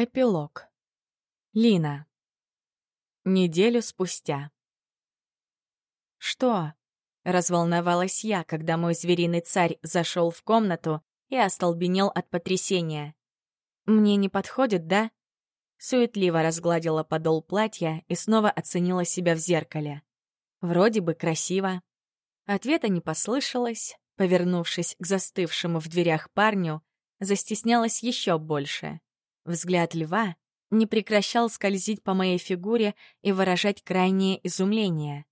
Эпилог. Лина. Неделю спустя. «Что?» — разволновалась я, когда мой звериный царь зашел в комнату и остолбенел от потрясения. «Мне не подходит, да?» Суетливо разгладила подол платья и снова оценила себя в зеркале. Вроде бы красиво. Ответа не послышалось. Повернувшись к застывшему в дверях парню, застеснялась еще больше. Взгляд льва не прекращал скользить по моей фигуре и выражать крайнее изумление.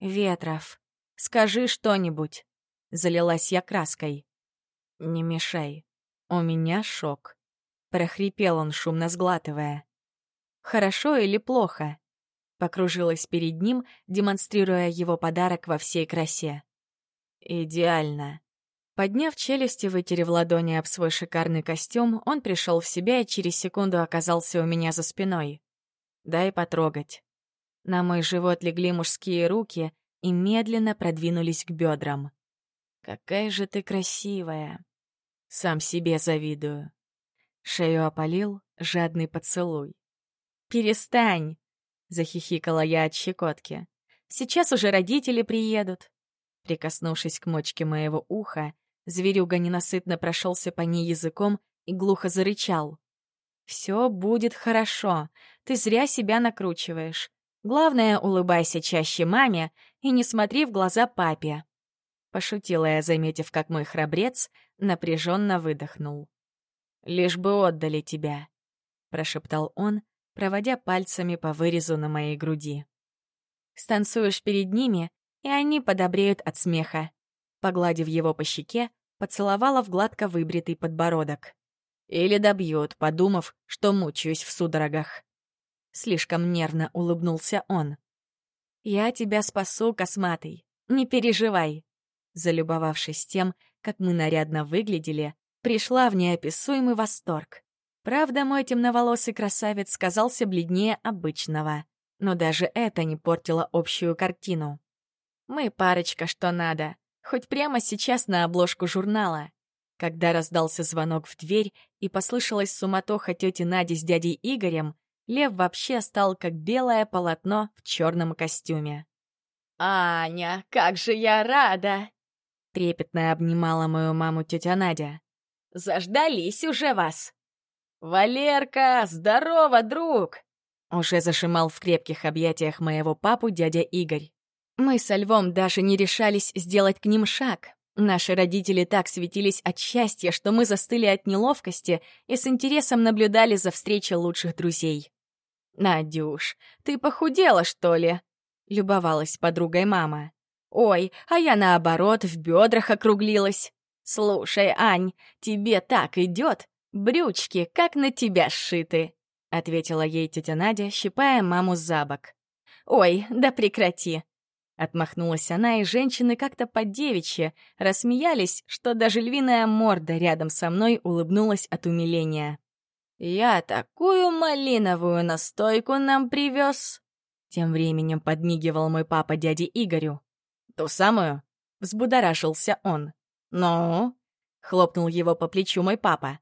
«Ветров, скажи что-нибудь!» — залилась я краской. «Не мешай. У меня шок», — прохрипел он, шумно сглатывая. «Хорошо или плохо?» Покружилась перед ним, демонстрируя его подарок во всей красе. «Идеально», Подняв челюсти, вытерев ладони об свой шикарный костюм, он пришел в себя и через секунду оказался у меня за спиной. «Дай потрогать». На мой живот легли мужские руки и медленно продвинулись к бедрам. «Какая же ты красивая!» Сам себе завидую. Шею опалил жадный поцелуй. «Перестань!» — захихикала я от щекотки. «Сейчас уже родители приедут». Прикоснувшись к мочке моего уха, Зверюга ненасытно прошелся по ней языком и глухо зарычал. «Все будет хорошо. Ты зря себя накручиваешь. Главное, улыбайся чаще маме и не смотри в глаза папе». Пошутила я, заметив, как мой храбрец напряженно выдохнул. «Лишь бы отдали тебя», — прошептал он, проводя пальцами по вырезу на моей груди. «Станцуешь перед ними, и они подобреют от смеха», Погладив его по щеке, поцеловала в гладко выбритый подбородок. Или добьет, подумав, что мучаюсь в судорогах. Слишком нервно улыбнулся он. «Я тебя спасу, косматый, не переживай». Залюбовавшись тем, как мы нарядно выглядели, пришла в неописуемый восторг. Правда, мой темноволосый красавец казался бледнее обычного, но даже это не портило общую картину. Мы парочка что надо, Хоть прямо сейчас на обложку журнала. Когда раздался звонок в дверь и послышалась суматоха тети Нади с дядей Игорем, Лев вообще стал как белое полотно в черном костюме. «Аня, как же я рада!» Трепетно обнимала мою маму тетя Надя. «Заждались уже вас!» «Валерка, здорово, друг!» Уже зашимал в крепких объятиях моего папу дядя Игорь. Мы со Львом даже не решались сделать к ним шаг. Наши родители так светились от счастья, что мы застыли от неловкости и с интересом наблюдали за встречей лучших друзей. «Надюш, ты похудела, что ли?» — любовалась подругой мама. «Ой, а я наоборот в бедрах округлилась. Слушай, Ань, тебе так идет, брючки как на тебя сшиты», — ответила ей тетя Надя, щипая маму за бок. «Ой, да прекрати, Отмахнулась она, и женщины как-то по-девичьи рассмеялись, что даже львиная морда рядом со мной улыбнулась от умиления. «Я такую малиновую настойку нам привез!» Тем временем подмигивал мой папа дяде Игорю. «Ту самую?» — взбудоражился он. «Ну?» — хлопнул его по плечу мой папа.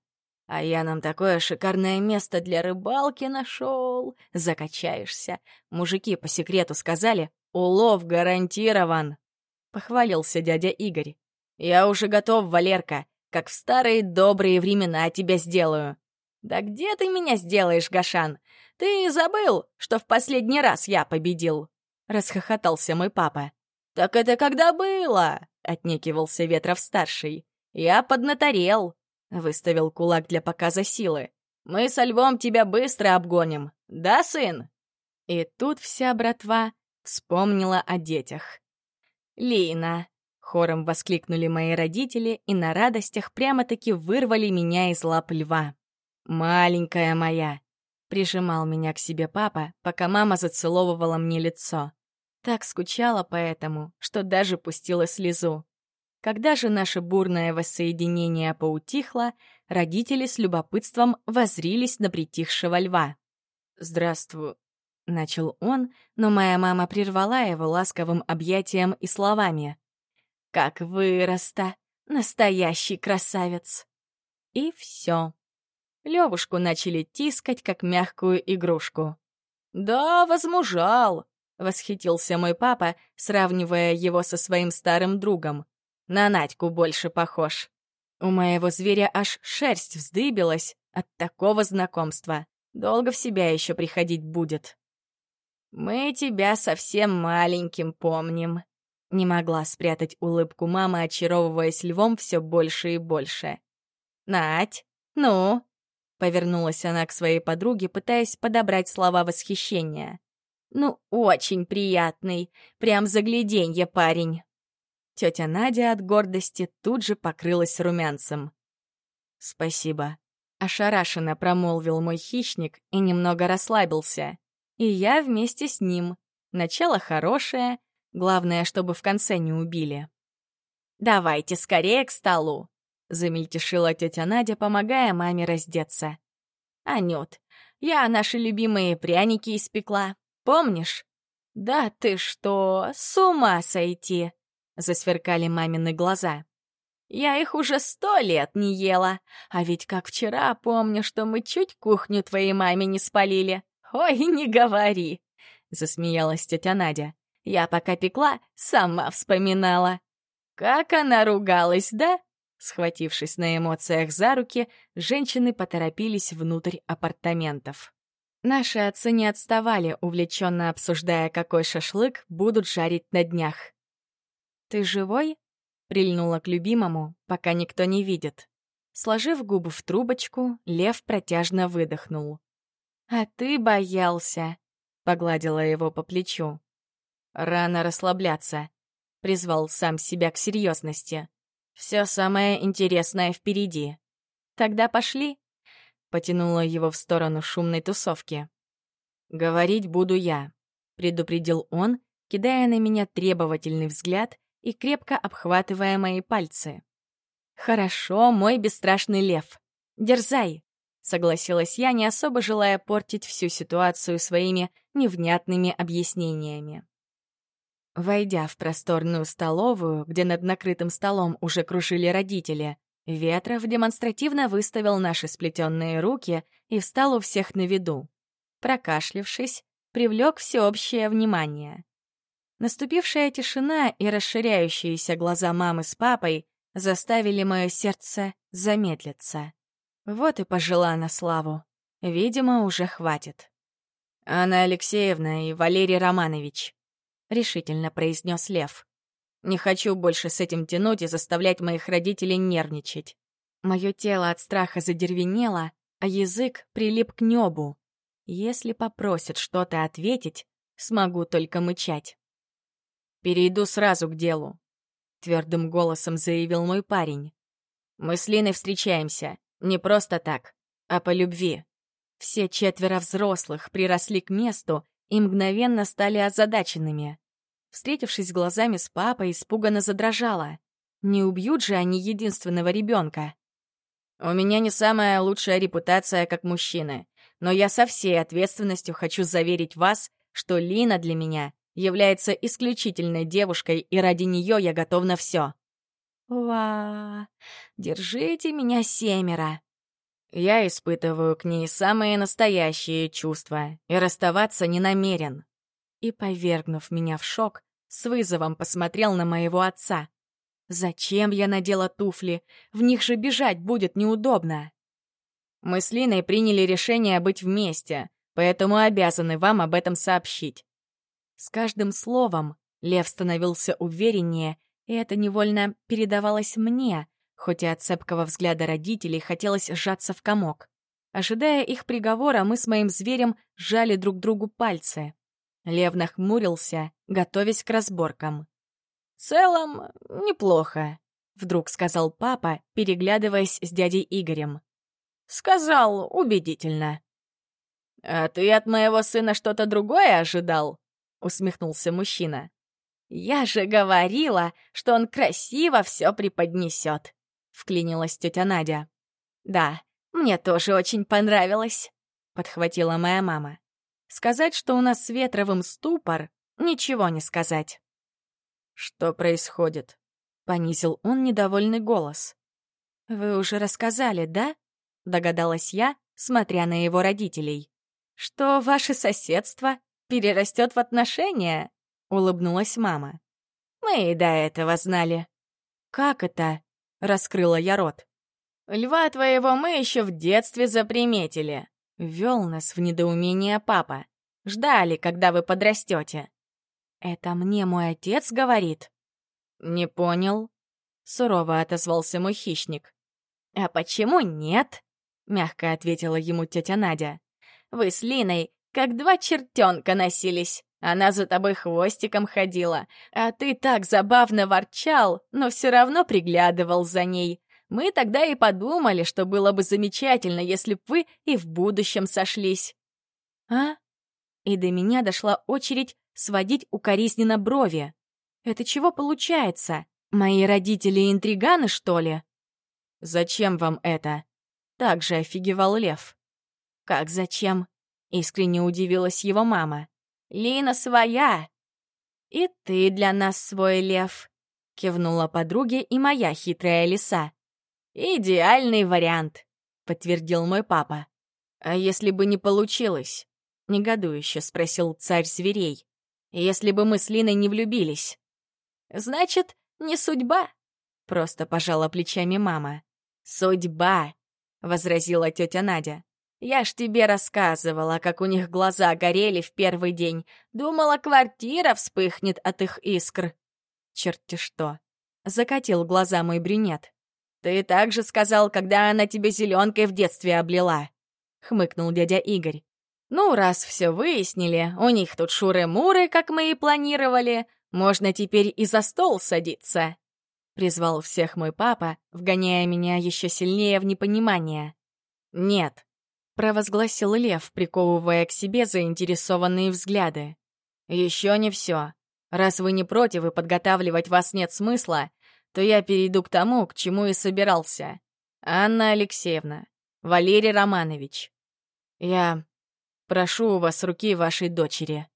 «А я нам такое шикарное место для рыбалки нашел!» Закачаешься. Мужики по секрету сказали, «Улов гарантирован!» — похвалился дядя Игорь. «Я уже готов, Валерка, как в старые добрые времена тебя сделаю». «Да где ты меня сделаешь, Гашан? Ты забыл, что в последний раз я победил?» — расхохотался мой папа. «Так это когда было?» — отнекивался Ветров-старший. «Я поднаторел», — выставил кулак для показа силы. «Мы со львом тебя быстро обгоним, да, сын?» И тут вся братва Вспомнила о детях. «Лина!» — хором воскликнули мои родители и на радостях прямо-таки вырвали меня из лап льва. «Маленькая моя!» — прижимал меня к себе папа, пока мама зацеловывала мне лицо. Так скучала по этому, что даже пустила слезу. Когда же наше бурное воссоединение поутихло, родители с любопытством возрились на притихшего льва. «Здравствуй, — начал он, но моя мама прервала его ласковым объятием и словами. «Как вырос-то! Настоящий красавец!» И все. Левушку начали тискать, как мягкую игрушку. «Да, возмужал!» — восхитился мой папа, сравнивая его со своим старым другом. «На Надьку больше похож». У моего зверя аж шерсть вздыбилась от такого знакомства. Долго в себя еще приходить будет. «Мы тебя совсем маленьким помним», — не могла спрятать улыбку мама, очаровываясь львом все больше и больше. «Надь, ну?» — повернулась она к своей подруге, пытаясь подобрать слова восхищения. «Ну, очень приятный, прям загляденье парень». Тетя Надя от гордости тут же покрылась румянцем. «Спасибо», — ошарашенно промолвил мой хищник и немного расслабился. И я вместе с ним. Начало хорошее, главное, чтобы в конце не убили. «Давайте скорее к столу», — замельтешила тетя Надя, помогая маме раздеться. «Анют, я наши любимые пряники испекла, помнишь?» «Да ты что, с ума сойти!» — засверкали мамины глаза. «Я их уже сто лет не ела, а ведь как вчера помню, что мы чуть кухню твоей маме не спалили. «Ой, не говори!» — засмеялась тетя Надя. «Я пока пекла, сама вспоминала». «Как она ругалась, да?» Схватившись на эмоциях за руки, женщины поторопились внутрь апартаментов. Наши отцы не отставали, увлеченно обсуждая, какой шашлык будут жарить на днях. «Ты живой?» — прильнула к любимому, пока никто не видит. Сложив губы в трубочку, лев протяжно выдохнул. «А ты боялся», — погладила его по плечу. «Рано расслабляться», — призвал сам себя к серьезности. «Все самое интересное впереди». «Тогда пошли», — потянула его в сторону шумной тусовки. «Говорить буду я», — предупредил он, кидая на меня требовательный взгляд и крепко обхватывая мои пальцы. «Хорошо, мой бесстрашный лев. Дерзай!» Согласилась я, не особо желая портить всю ситуацию своими невнятными объяснениями. Войдя в просторную столовую, где над накрытым столом уже кружили родители, Ветров демонстративно выставил наши сплетенные руки и встал у всех на виду. Прокашлившись, привлек всеобщее внимание. Наступившая тишина и расширяющиеся глаза мамы с папой заставили мое сердце замедлиться. Вот и пожила на славу. Видимо, уже хватит. «Анна Алексеевна и Валерий Романович», — решительно произнес Лев. «Не хочу больше с этим тянуть и заставлять моих родителей нервничать». Мое тело от страха задервенело, а язык прилип к небу. Если попросят что-то ответить, смогу только мычать. «Перейду сразу к делу», — твердым голосом заявил мой парень. «Мы с Линой встречаемся. Не просто так, а по любви. Все четверо взрослых приросли к месту и мгновенно стали озадаченными. Встретившись глазами с папой, испуганно задрожала. Не убьют же они единственного ребенка. У меня не самая лучшая репутация как мужчины, но я со всей ответственностью хочу заверить вас, что Лина для меня является исключительной девушкой, и ради нее я готов на все. Ва, держите меня семеро. Я испытываю к ней самые настоящие чувства и расставаться не намерен. И, повергнув меня в шок, с вызовом посмотрел на моего отца. Зачем я надела туфли? В них же бежать будет неудобно. Мы с Линой приняли решение быть вместе, поэтому обязаны вам об этом сообщить. С каждым словом Лев становился увереннее и это невольно передавалось мне, хоть и от цепкого взгляда родителей хотелось сжаться в комок. Ожидая их приговора, мы с моим зверем сжали друг другу пальцы. Лев нахмурился, готовясь к разборкам. «В целом, неплохо», — вдруг сказал папа, переглядываясь с дядей Игорем. «Сказал убедительно». «А ты от моего сына что-то другое ожидал?» — усмехнулся мужчина. «Я же говорила, что он красиво все преподнесет», — вклинилась тетя Надя. «Да, мне тоже очень понравилось», — подхватила моя мама. «Сказать, что у нас с Ветровым ступор, ничего не сказать». «Что происходит?» — понизил он недовольный голос. «Вы уже рассказали, да?» — догадалась я, смотря на его родителей. «Что ваше соседство перерастет в отношения?» — улыбнулась мама. «Мы и до этого знали». «Как это?» — раскрыла я рот. «Льва твоего мы еще в детстве заприметили», — ввел нас в недоумение папа. «Ждали, когда вы подрастете». «Это мне мой отец говорит?» «Не понял», — сурово отозвался мой хищник. «А почему нет?» — мягко ответила ему тетя Надя. «Вы с Линой как два чертенка носились. Она за тобой хвостиком ходила, а ты так забавно ворчал, но все равно приглядывал за ней. Мы тогда и подумали, что было бы замечательно, если б вы и в будущем сошлись». «А?» И до меня дошла очередь сводить укоризненно брови. «Это чего получается? Мои родители интриганы, что ли?» «Зачем вам это?» Так же офигевал Лев. «Как зачем?» — искренне удивилась его мама. «Лина своя!» «И ты для нас свой, Лев!» — кивнула подруге и моя хитрая лиса. «Идеальный вариант!» — подтвердил мой папа. «А если бы не получилось?» — негодующе спросил царь зверей. «Если бы мы с Линой не влюбились?» «Значит, не судьба?» — просто пожала плечами мама. «Судьба!» — возразила тетя Надя. «Я ж тебе рассказывала, как у них глаза горели в первый день. Думала, квартира вспыхнет от их искр». «Черт-те что!» — закатил глаза мой брюнет. «Ты так же сказал, когда она тебе зеленкой в детстве облила», — хмыкнул дядя Игорь. «Ну, раз все выяснили, у них тут шуры-муры, как мы и планировали, можно теперь и за стол садиться». Призвал всех мой папа, вгоняя меня еще сильнее в непонимание. «Нет», — провозгласил Лев, приковывая к себе заинтересованные взгляды. «Еще не все. Раз вы не против и подготавливать вас нет смысла, то я перейду к тому, к чему и собирался. Анна Алексеевна, Валерий Романович, я прошу у вас руки вашей дочери».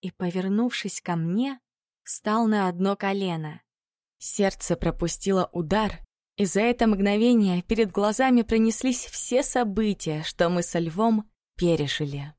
И, повернувшись ко мне, встал на одно колено. Сердце пропустило удар, и за это мгновение перед глазами пронеслись все события, что мы со львом пережили.